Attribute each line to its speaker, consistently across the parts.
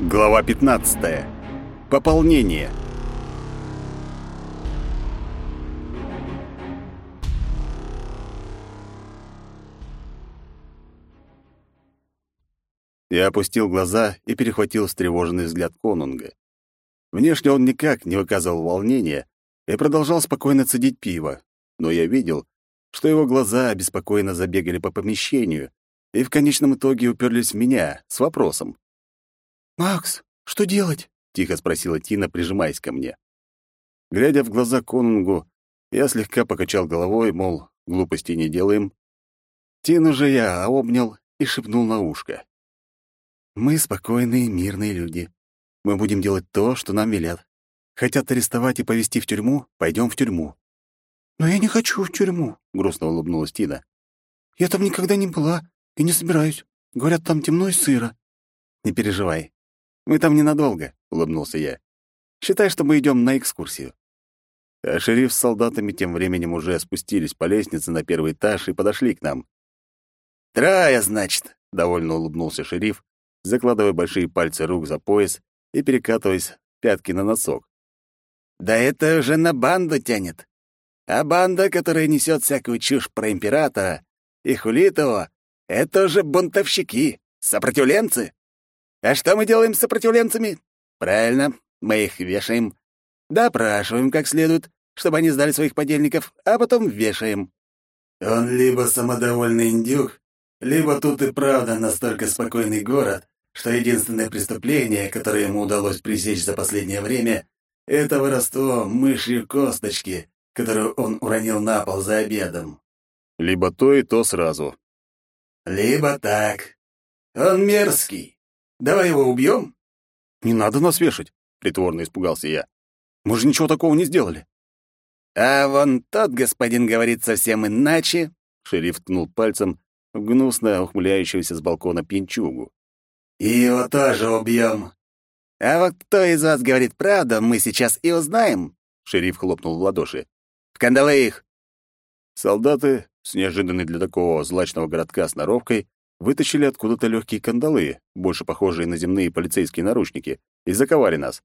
Speaker 1: Глава 15. Пополнение. Я опустил глаза и перехватил встревоженный взгляд Конунга. Внешне он никак не выказывал волнения и продолжал спокойно цедить пиво, но я видел, что его глаза обеспокоенно забегали по помещению и в конечном итоге уперлись в меня с вопросом.
Speaker 2: «Макс, что делать?» — тихо спросила Тина, прижимаясь ко мне.
Speaker 1: Глядя в глаза Конунгу, я слегка покачал головой, мол, глупости не делаем. Тину же я обнял и шепнул на ушко. «Мы спокойные, мирные люди. Мы будем делать то, что нам велят. Хотят арестовать и повезти в тюрьму? Пойдем в тюрьму».
Speaker 2: «Но я не хочу в тюрьму», — грустно улыбнулась Тина. «Я там никогда не была и не собираюсь. Говорят, там темно и сыро».
Speaker 1: «Не переживай. Мы там ненадолго», — улыбнулся я. «Считай, что мы идем на экскурсию». А шериф с солдатами тем временем уже спустились по лестнице на первый этаж и подошли к нам.
Speaker 3: «Трое, значит», —
Speaker 1: довольно улыбнулся шериф, закладывая большие пальцы рук за пояс и перекатываясь пятки на носок.
Speaker 3: «Да это уже на банду тянет. А банда, которая несет всякую чушь про императора и хулит его, это уже бунтовщики, сопротивленцы. А что мы делаем с сопротивленцами? Правильно, мы их вешаем. Допрашиваем как следует, чтобы они сдали своих подельников, а потом вешаем.
Speaker 4: Он либо самодовольный индюк, либо тут и правда настолько спокойный город, что единственное преступление, которое ему удалось пресечь за последнее время, это воровство мышью косточки, которую он уронил на пол за обедом.
Speaker 1: Либо то и то сразу.
Speaker 4: Либо так. Он мерзкий. Давай его убьем?»
Speaker 1: «Не надо нас вешать», — притворно испугался я. «Мы же ничего такого не сделали».
Speaker 3: «А вон тот господин говорит совсем иначе», — шериф ткнул пальцем в гнусно ухмыляющегося с балкона пьянчугу.
Speaker 4: «И его тоже убьем».
Speaker 3: «А вот кто из вас говорит правду, мы сейчас и узнаем», — шериф хлопнул в ладоши. «В кандалы их!»
Speaker 1: Солдаты, с неожиданной для такого злачного городка сноровкой, вытащили откуда-то легкие кандалы, больше похожие на земные полицейские наручники, и заковали нас.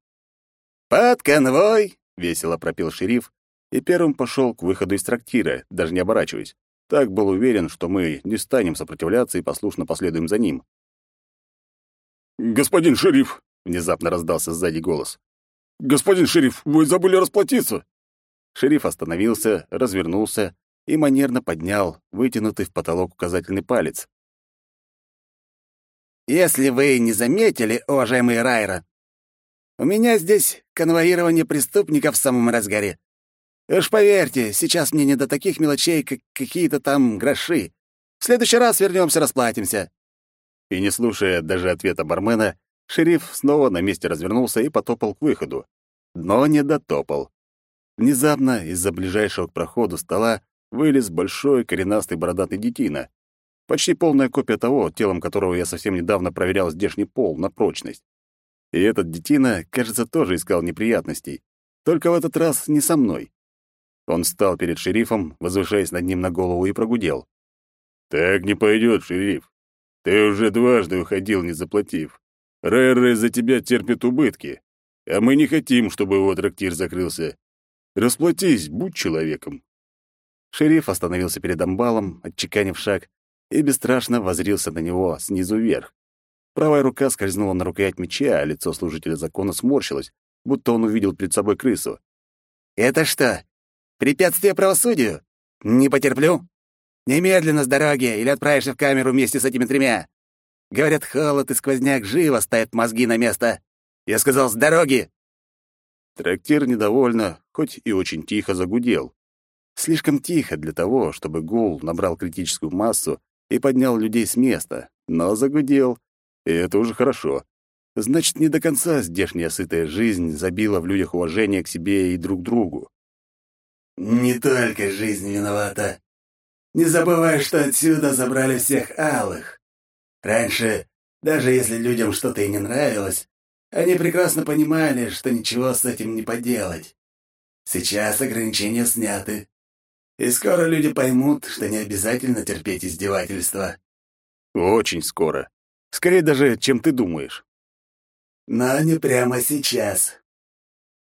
Speaker 3: «Под конвой!» — весело пропел шериф,
Speaker 1: и первым пошел к выходу из трактира, даже не оборачиваясь. Так был уверен, что мы не станем сопротивляться и послушно последуем за ним. «Господин шериф!» — внезапно раздался сзади голос. «Господин шериф, вы забыли расплатиться!» Шериф остановился, развернулся и манерно поднял вытянутый в потолок указательный палец.
Speaker 3: Если вы не заметили, уважаемый Райра, у меня здесь конвоирование преступников в самом разгаре. Уж поверьте, сейчас мне не до таких мелочей, как какие-то там гроши. В следующий раз вернемся, расплатимся».
Speaker 1: И не слушая даже ответа бармена, шериф снова на месте развернулся и потопал к выходу. Но не дотопал. Внезапно из-за ближайшего к проходу стола вылез большой коренастый бородатый детина. Почти полная копия того, телом которого я совсем недавно проверял здешний пол на прочность. И этот детина, кажется, тоже искал неприятностей. Только в этот раз не со мной. Он встал перед шерифом, возвышаясь над ним на голову, и прогудел. «Так не пойдет, шериф. Ты уже дважды уходил, не заплатив. Рэр за тебя терпит убытки, а мы не хотим, чтобы его трактир закрылся. Расплатись, будь человеком». Шериф остановился перед амбалом, отчеканив шаг, и бесстрашно возрился на него снизу вверх. Правая рука скользнула на рукоять меча, а лицо служителя закона сморщилось, будто он увидел перед собой крысу.
Speaker 3: «Это что, препятствие правосудию? Не потерплю. Немедленно с дороги или отправишься в камеру вместе с этими тремя. Говорят, холод и сквозняк живо ставят мозги на место. Я сказал, с дороги!»
Speaker 1: Трактир недовольно, хоть и очень тихо загудел. Слишком тихо для того, чтобы гул набрал критическую массу и поднял людей с места, но загудел, и это уже хорошо. Значит, не до конца здешняя сытая жизнь забила в людях уважение к себе и друг другу.
Speaker 4: «Не только жизнь виновата. Не забывай, что отсюда забрали всех алых. Раньше, даже если людям что-то и не нравилось, они прекрасно понимали, что ничего с этим не поделать. Сейчас ограничения сняты. И скоро люди поймут, что не обязательно терпеть издевательства.
Speaker 1: Очень скоро. Скорее даже, чем ты думаешь.
Speaker 4: но не прямо сейчас».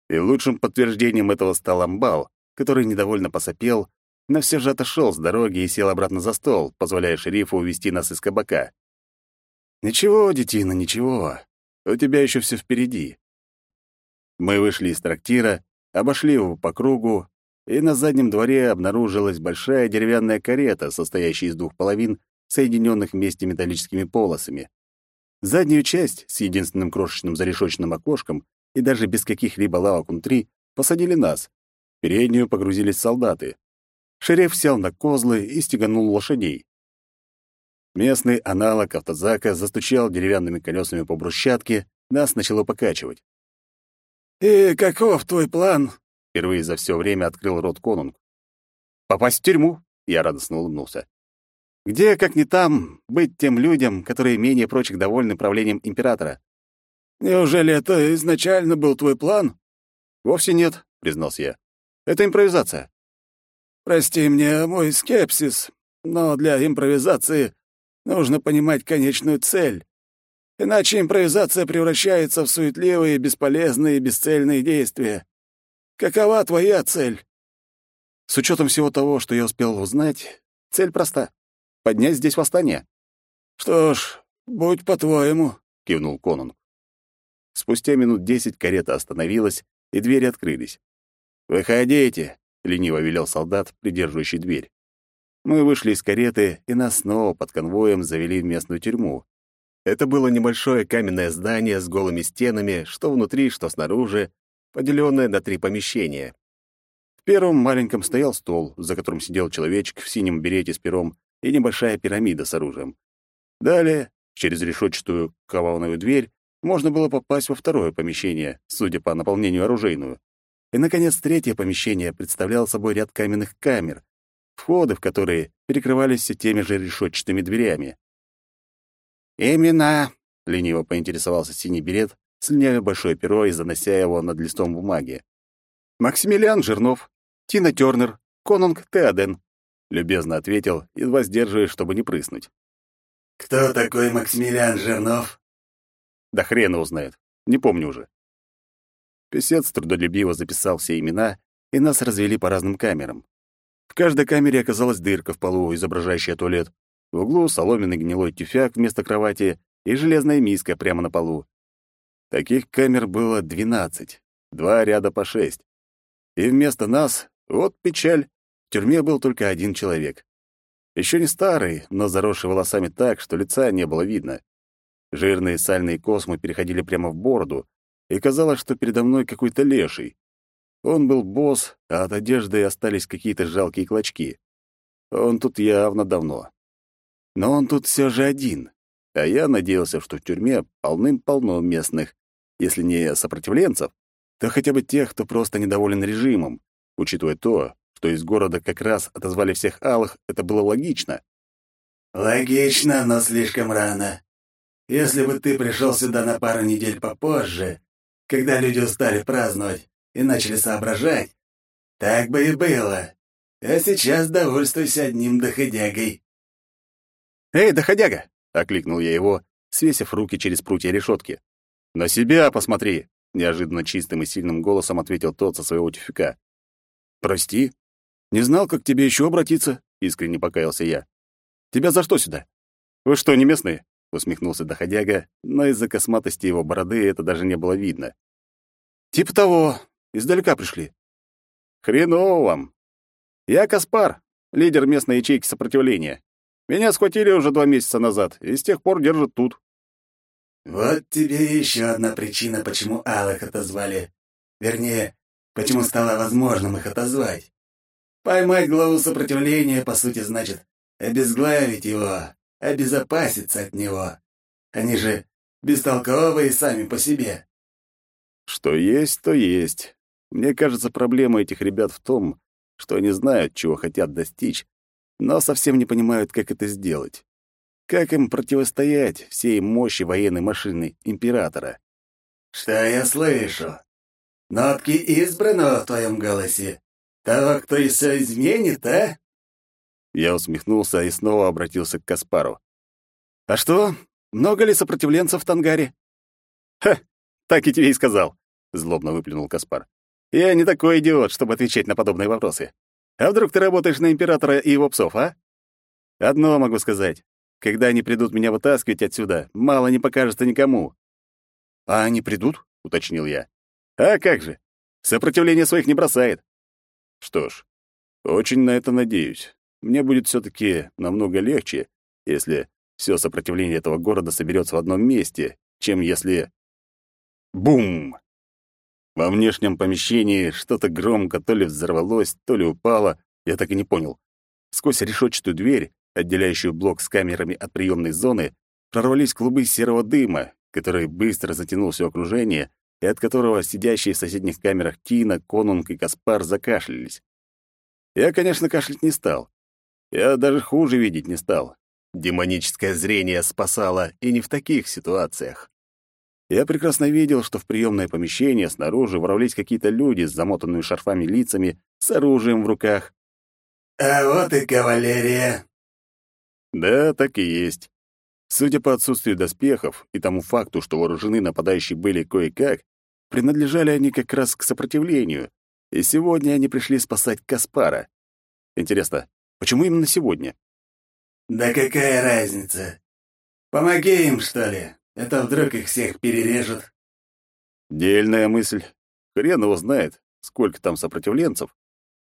Speaker 1: И лучшим подтверждением этого стал амбал, который недовольно посопел, но все же отошел с дороги и сел обратно за стол, позволяя шерифу увести нас из кабака. «Ничего, детина, ничего. У тебя еще все впереди». Мы вышли из трактира, обошли его по кругу, и на заднем дворе обнаружилась большая деревянная карета, состоящая из двух половин, соединенных вместе металлическими полосами. Заднюю часть с единственным крошечным зарешоченным окошком и даже без каких-либо лавок внутри посадили нас. Переднюю погрузились солдаты. Шериф сел на козлы и стеганул лошадей. Местный аналог автозака застучал деревянными колесами по брусчатке, нас начало покачивать.
Speaker 3: «И каков твой план?»
Speaker 1: — впервые за все время открыл рот конунг. «Попасть в тюрьму?» — я радостно улыбнулся. «Где, как не там, быть тем людям, которые менее прочих довольны правлением императора?»
Speaker 3: «Неужели это изначально был твой план?»
Speaker 1: «Вовсе нет», — признался я. «Это импровизация».
Speaker 3: «Прости мне мой скепсис, но для импровизации нужно понимать конечную цель. Иначе импровизация превращается в суетливые, бесполезные, бесцельные действия. Какова твоя цель?»
Speaker 1: «С учетом всего того, что я успел узнать, цель проста — поднять здесь восстание».
Speaker 3: «Что ж, будь по-твоему», — кивнул Конунг.
Speaker 1: Спустя минут десять карета остановилась, и двери открылись. «Выходите!» — лениво велел солдат, придерживающий дверь. Мы вышли из кареты, и нас снова под конвоем завели в местную тюрьму. Это было небольшое каменное здание с голыми стенами, что внутри, что снаружи, поделенное на три помещения. В первом маленьком стоял стол, за которым сидел человечек в синем берете с пером и небольшая пирамида с оружием. Далее, через решетчатую кованую дверь, можно было попасть во второе помещение, судя по наполнению оружейную. И, наконец, третье помещение представляло собой ряд каменных камер, входы в которые перекрывались все теми же решетчатыми дверями.
Speaker 3: «Имена», —
Speaker 1: лениво поинтересовался синий берет, слиняя большое перо и занося его над листом бумаги. «Максимилиан Жирнов, Тина Тёрнер, Конунг Теоден», — любезно ответил, едва сдерживаясь, чтобы не прыснуть.
Speaker 4: «Кто такой Максимилиан Жирнов?»
Speaker 1: «Да хрена узнает. Не помню уже». Песец трудолюбиво записал все имена, и нас развели по разным камерам. В каждой камере оказалась дырка в полу, изображающая туалет, в углу соломенный гнилой тюфяк вместо кровати и железная миска прямо на полу. Таких камер было двенадцать, два ряда по шесть. И вместо нас, вот печаль, в тюрьме был только один человек. Еще не старый, но заросший волосами так, что лица не было видно. Жирные сальные космы переходили прямо в бороду, и казалось, что передо мной какой-то леший. Он был босс, а от одежды остались какие-то жалкие клочки. Он тут явно давно. Но он тут все же один. А я надеялся, что в тюрьме полным-полно местных, если не сопротивленцев, то хотя бы тех, кто просто недоволен режимом. Учитывая то, что из города как раз отозвали всех алых, это было логично.
Speaker 4: «Логично, но слишком рано. Если бы ты пришел сюда на пару недель попозже, когда люди устали праздновать и начали соображать, так бы и было. А сейчас довольствуйся одним доходягой».
Speaker 1: «Эй, доходяга!» — окликнул я его, свесив руки через прутья решетки. «На себя посмотри!» — неожиданно чистым и сильным голосом ответил тот со своего тюфика. «Прости. Не знал, как к тебе еще обратиться», — искренне покаялся я. «Тебя за что сюда? Вы что, не местные?» — усмехнулся доходяга, но из-за косматости его бороды это даже не было видно. «Типа того. Издалека пришли». «Хреново вам. Я Каспар, лидер местной ячейки сопротивления. Меня схватили уже два месяца назад, и с тех пор держат тут».
Speaker 4: «Вот тебе еще одна причина, почему Алых отозвали. Вернее, почему стало возможным их отозвать. Поймать главу сопротивления, по сути, значит обезглавить его, обезопаситься от него. Они же бестолковые сами по себе».
Speaker 1: «Что есть, то есть. Мне кажется, проблема этих ребят в том, что они знают, чего хотят достичь, но совсем не понимают, как это сделать. Как им противостоять всей мощи военной машины императора?
Speaker 4: «Что я слышу? Нотки избранного в твоем голосе? Того, кто и все изменит, а?»
Speaker 1: Я усмехнулся и снова обратился к Каспару. «А что, много ли сопротивленцев в Тангаре?» «Ха! Так и тебе и сказал, злобно выплюнул Каспар. Я не такой идиот, чтобы отвечать на подобные вопросы. А вдруг ты работаешь на императора и его псов, а? Одно могу сказать. Когда они придут меня вытаскивать отсюда, мало не покажется никому. А они придут? уточнил я. А как же? Сопротивление своих не бросает. Что ж, очень на это надеюсь. Мне будет все таки намного легче, если все сопротивление этого города соберется в одном месте, чем если... Бум! Во внешнем помещении что-то громко то ли взорвалось, то ли упало, я так и не понял. Сквозь решетчатую дверь, отделяющую блок с камерами от приемной зоны, прорвались клубы серого дыма, который быстро затянул все окружение и от которого сидящие в соседних камерах Тина, Конунг и Каспар закашлялись. Я, конечно, кашлять не стал. Я даже хуже видеть не стал. Демоническое зрение спасало и не в таких ситуациях. Я прекрасно видел, что в приемное помещение снаружи ворвались какие-то люди с замотанными шарфами лицами, с оружием в руках.
Speaker 4: «А вот и кавалерия!»
Speaker 1: Да, так и есть. Судя по отсутствию доспехов и тому факту, что вооружены нападающие были кое-как, принадлежали они как раз к сопротивлению, и сегодня они пришли спасать Каспара. Интересно, почему именно сегодня?
Speaker 4: «Да какая разница? Помоги им, что ли? Это вдруг их всех перережут?»
Speaker 1: Дельная мысль. Хрен его знает, сколько там сопротивленцев.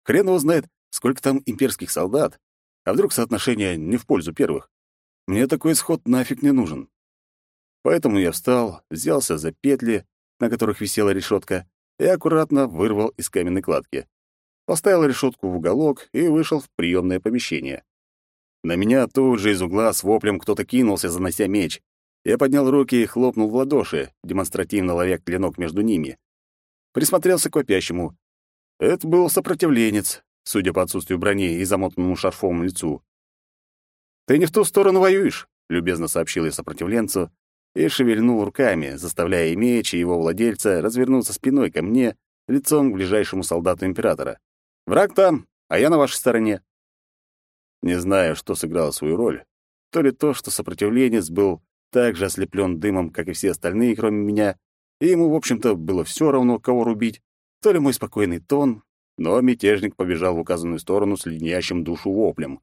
Speaker 1: Хрен его знает, сколько там имперских солдат. А вдруг соотношение не в пользу первых? Мне такой исход нафиг не нужен. Поэтому я встал, взялся за петли, на которых висела решетка, и аккуратно вырвал из каменной кладки. Поставил решетку в уголок и вышел в приемное помещение. На меня тут же из угла с воплем кто-то кинулся, занося меч. Я поднял руки и хлопнул в ладоши, демонстративно ловя клинок между ними. Присмотрелся к вопящему. Это был сопротивленец, судя по отсутствию брони и замотанному шарфом лицу. «Ты не в ту сторону воюешь», — любезно сообщил я сопротивленцу и шевельнул руками, заставляя и меч, и его владельца развернуться спиной ко мне, лицом к ближайшему солдату императора. «Враг там, а я на вашей стороне». Не знаю, что сыграло свою роль. То ли то, что сопротивленец был так же ослеплен дымом, как и все остальные, кроме меня, и ему, в общем-то, было все равно, кого рубить, то ли мой спокойный тон, но мятежник побежал в указанную сторону с леденящим душу воплем.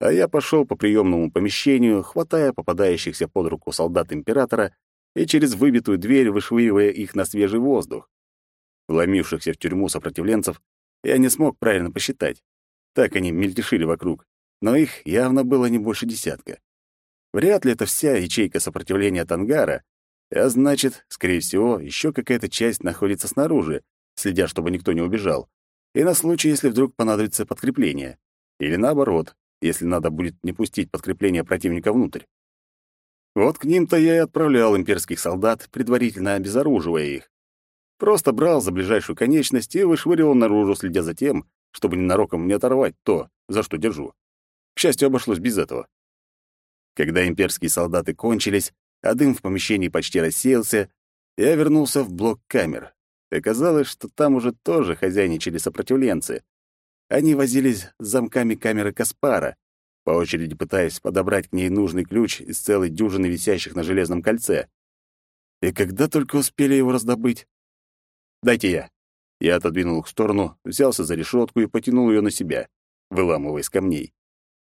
Speaker 1: А я пошел по приемному помещению, хватая попадающихся под руку солдат императора и через выбитую дверь вышвыривая их на свежий воздух. Вломившихся в тюрьму сопротивленцев я не смог правильно посчитать. Так они мельтешили вокруг, но их явно было не больше десятка. Вряд ли это вся ячейка сопротивления Тангара, а значит, скорее всего, еще какая-то часть находится снаружи, следя, чтобы никто не убежал, и на случай, если вдруг понадобится подкрепление. Или наоборот, если надо будет не пустить подкрепление противника внутрь. Вот к ним-то я и отправлял имперских солдат, предварительно обезоруживая их. Просто брал за ближайшую конечность и вышвыривал наружу, следя за тем, чтобы ненароком не оторвать то, за что держу. К счастью, обошлось без этого. Когда имперские солдаты кончились, а дым в помещении почти рассеялся, я вернулся в блок камер. Оказалось, что там уже тоже хозяйничали сопротивленцы. Они возились с замками камеры Каспара, по очереди пытаясь подобрать к ней нужный ключ из целой дюжины висящих на железном кольце. И когда только успели его раздобыть? «Дайте я». Я отодвинул их в сторону, взялся за решетку и потянул ее на себя, выламывая из камней.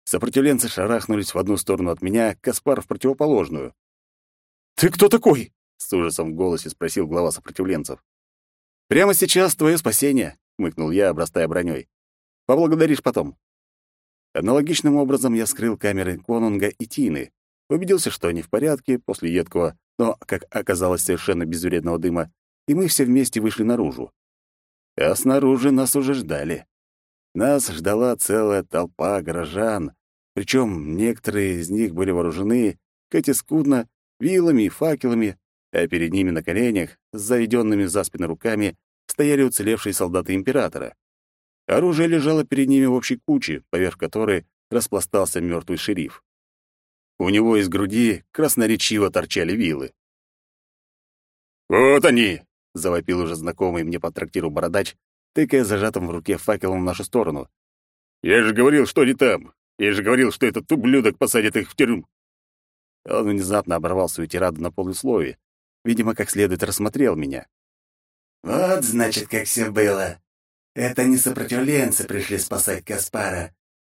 Speaker 1: Сопротивленцы шарахнулись в одну сторону от меня, Каспар в противоположную. «Ты кто такой?» — с ужасом в голосе спросил глава сопротивленцев. «Прямо сейчас твое спасение», — хмыкнул я, обрастая броней. «Поблагодаришь потом». Аналогичным образом я скрыл камеры Конунга и Тины, убедился, что они в порядке после едкого, но, как оказалось, совершенно безвредного дыма, и мы все вместе вышли наружу. А снаружи нас уже ждали. Нас ждала целая толпа горожан, причем некоторые из них были вооружены, хоть и скудно, вилами и факелами, а перед ними на коленях, с заведенными за спины руками, стояли уцелевшие солдаты императора. Оружие лежало перед ними в общей куче, поверх которой распластался мертвый шериф. У него из груди красноречиво торчали вилы. «Вот они!» — завопил уже знакомый мне по трактиру бородач, тыкая зажатым в руке факелом в нашу сторону. «Я же говорил, что они там! Я же говорил, что этот ублюдок посадит их в тюрьму!» Он внезапно оборвал свою тираду на полусловие, видимо, как следует рассмотрел меня.
Speaker 4: «Вот, значит, как все было. Это не сопротивленцы пришли спасать Каспара.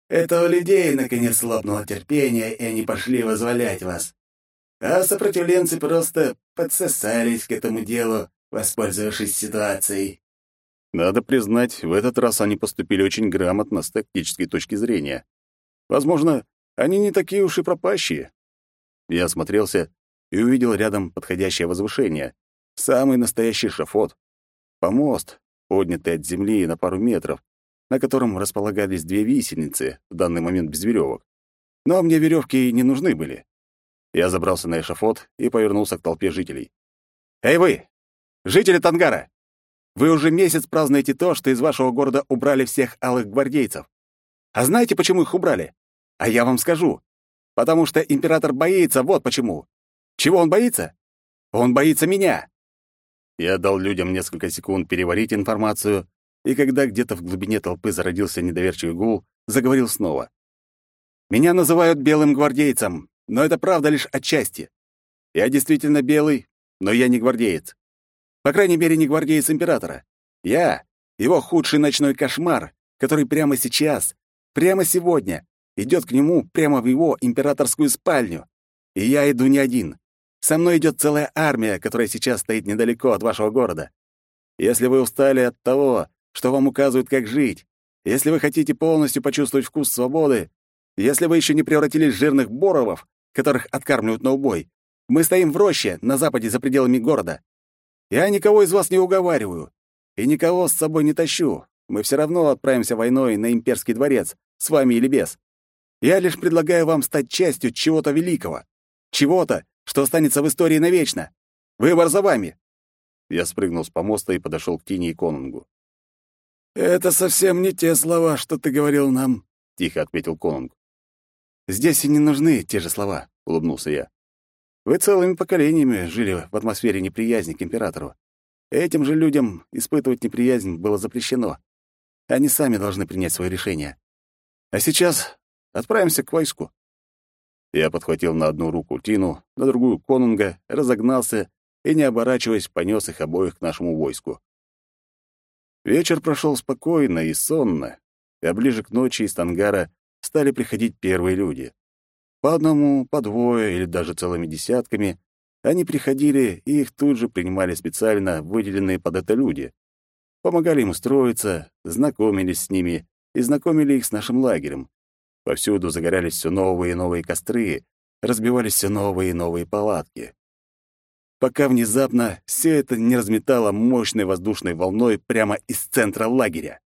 Speaker 4: Это у людей, наконец, лопнуло терпение, и они пошли возволять вас. А сопротивленцы просто подсосались к этому делу, воспользовавшись ситуацией.
Speaker 1: Надо признать, в этот раз они поступили очень грамотно с тактической точки зрения. Возможно, они не такие уж и пропащие. Я осмотрелся и увидел рядом подходящее возвышение. Самый настоящий шафот. Помост, поднятый от земли на пару метров, на котором располагались две висельницы, в данный момент без веревок. Но мне веревки не нужны были. Я забрался на эшафот и повернулся к толпе жителей. «Эй вы! Жители Тангара! Вы уже месяц празднуете то, что из вашего города убрали всех алых гвардейцев. А знаете, почему их убрали? А я вам скажу. Потому что император боится, вот почему. Чего он боится? Он боится меня. Я дал людям несколько секунд переварить информацию, и когда где-то в глубине толпы зародился недоверчивый гул, заговорил снова. «Меня называют белым гвардейцем, но это правда лишь отчасти. Я действительно белый, но я не гвардеец. По крайней мере, не гвардеец императора. Я — его худший ночной кошмар, который прямо сейчас, прямо сегодня, идет к нему прямо в его императорскую спальню. И я иду не один. Со мной идет целая армия, которая сейчас стоит недалеко от вашего города. Если вы устали от того, что вам указывают, как жить, если вы хотите полностью почувствовать вкус свободы, если вы еще не превратились в жирных боровов, которых откармливают на убой, мы стоим в роще на западе за пределами города. Я никого из вас не уговариваю и никого с собой не тащу. Мы все равно отправимся войной на имперский дворец, с вами или без. Я лишь предлагаю вам стать частью чего-то великого, чего-то, что останется в истории навечно. Выбор за вами. Я спрыгнул с помоста и подошел к Тине и Конунгу.
Speaker 2: «Это совсем не те слова, что ты говорил нам», — тихо ответил Конунг.
Speaker 1: «Здесь и не нужны те же слова», — улыбнулся я. Вы целыми поколениями жили в атмосфере неприязни к императору. Этим же людям испытывать неприязнь было запрещено. Они сами должны принять свое решение. А сейчас отправимся к войску. Я подхватил на одну руку Тину, на другую — Конунга, разогнался и, не оборачиваясь, понес их обоих к нашему войску. Вечер прошел спокойно и сонно, а ближе к ночи из Тангара стали приходить первые люди. По одному, по двое или даже целыми десятками они приходили, и их тут же принимали специально выделенные под это люди. Помогали им устроиться, знакомились с ними и знакомили их с нашим лагерем. Повсюду загорялись все новые и новые костры, разбивались все новые и новые палатки. Пока внезапно все это не разметало мощной воздушной волной прямо из центра лагеря.